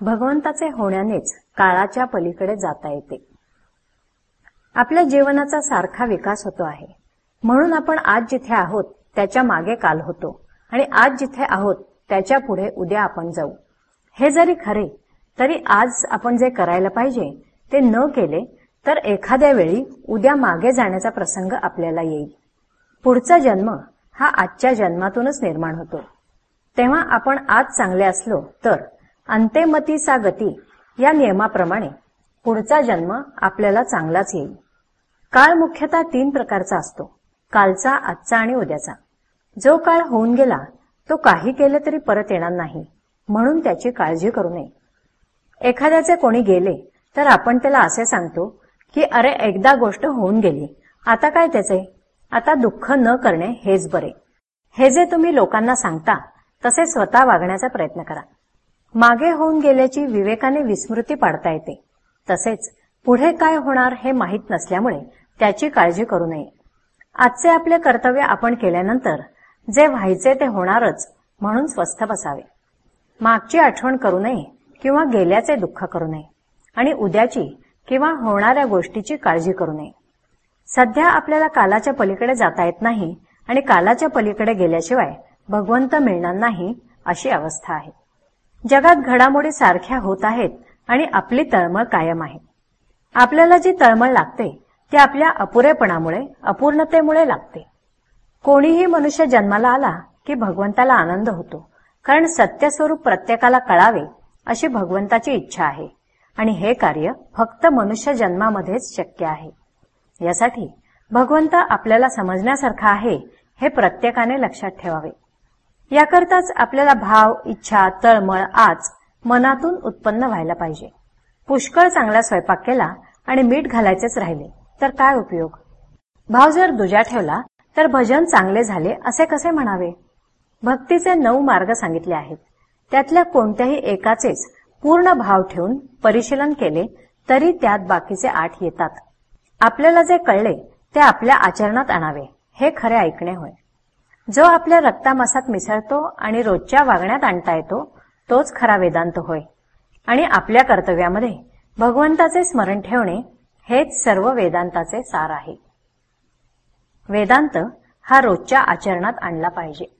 भगवंताचे होण्यानेच काळाच्या पलीकडे जाता येते. आपल्या जीवनाचा सारखा विकास होतो आहे. म्हणून आपण आज जिथे आहोत त्याच्यामागे काल होतो. आणि आज जिथे आहोत त्याच्या पुढे उद्या आपण जाऊ. हे जरी खरे तरी आज आपण जे करायला पाहिजे ते न केले तर एखाद्या वेळी उद्या मागे जाण्याचा प्रसंग आपल्याला येईल. पुढचा जन्म हा आजच्या जन्मातूनच निर्माण होतो. तेव्हा आपण आज चांगले असलो तर अंतेमतीचा गती या नियमाप्रमाणे पुढचा जन्म आपल्याला चांगलाच येईल. काळ मुख्यतः तीन प्रकारचा असतो कालचा आजचा आणि उद्याचा. जो काळ होऊन गेला तो काही केले तरी परत येणार नाही म्हणून त्याची काळजी करू नये. एखाद्याचे कोणी गेले तर आपण त्याला असे सांगतो की अरे एकदा गोष्ट होऊन गेली आता काय त्याचे? आता दुःख न करणे हेच बरे. हे जे तुम्ही लोकांना सांगता तसे स्वतः वागण्याचा प्रयत्न करा. मागे होऊन गेल्याची विवेकाने विस्मृती पाडता येते. तसेच पुढे काय होणार हे माहीत नसल्यामुळे त्याची काळजी करू नये. आजचे आपले कर्तव्य आपण केल्यानंतर जे व्हायचे ते होणारच म्हणून स्वस्थ बसावे. मागची आठवण करू नये किंवा गेल्याचे दुःख करू नये आणि उद्याची किंवा होणाऱ्या गोष्टीची काळजी करू नये. सध्या आपल्याला कालाच्या पलीकडे जाता येत नाही आणि कालाच्या पलीकडे गेल्याशिवाय भगवंत मिळणार नाही अशी अवस्था आहे. जगात घडामोडी सारख्या होत आहेत आणि आपली तळमळ कायम आहे. आपल्याला जी तळमळ लागते ती आपल्या अपुरेपणामुळे अपूर्णतेमुळे लागते. कोणीही मनुष्य जन्माला आला की भगवंताला आनंद होतो कारण सत्यस्वरूप प्रत्येकाला कळावे अशी भगवंताची इच्छा आहे. आणि हे कार्य फक्त मनुष्य जन्मामध्येच शक्य आहे. यासाठी भगवंत आपल्याला समजण्यासारखा आहे हे प्रत्येकाने लक्षात ठेवावे. याकरताच आपल्याला भाव इच्छा तळमळ आज मनातून उत्पन्न व्हायला पाहिजे. पुष्कळ चांगला स्वयंपाक केला आणि मीठ घालायचेच राहिले तर काय उपयोग? भाव जर दुजा ठेवला तर भजन चांगले झाले असे कसे म्हणावे? भक्तीचे नऊ मार्ग सांगितले आहेत. त्यातल्या कोणत्याही एकाचेच पूर्ण भाव ठेवून परिशीलन केले तरी त्यात बाकीचे आठ येतात. आपल्याला जे कळले ते आपल्या आचरणात आणावे. हे खरे ऐकणे होय. जो आपल्या रक्तामासात मिसळतो आणि रोजच्या वागण्यात आणता येतो तोच खरा वेदांत होय. आणि आपल्या कर्तव्यामध्ये भगवंताचे स्मरण ठेवणे हेच सर्व वेदांताचे सार आहे. वेदांत हा रोजच्या आचरणात आणला पाहिजे.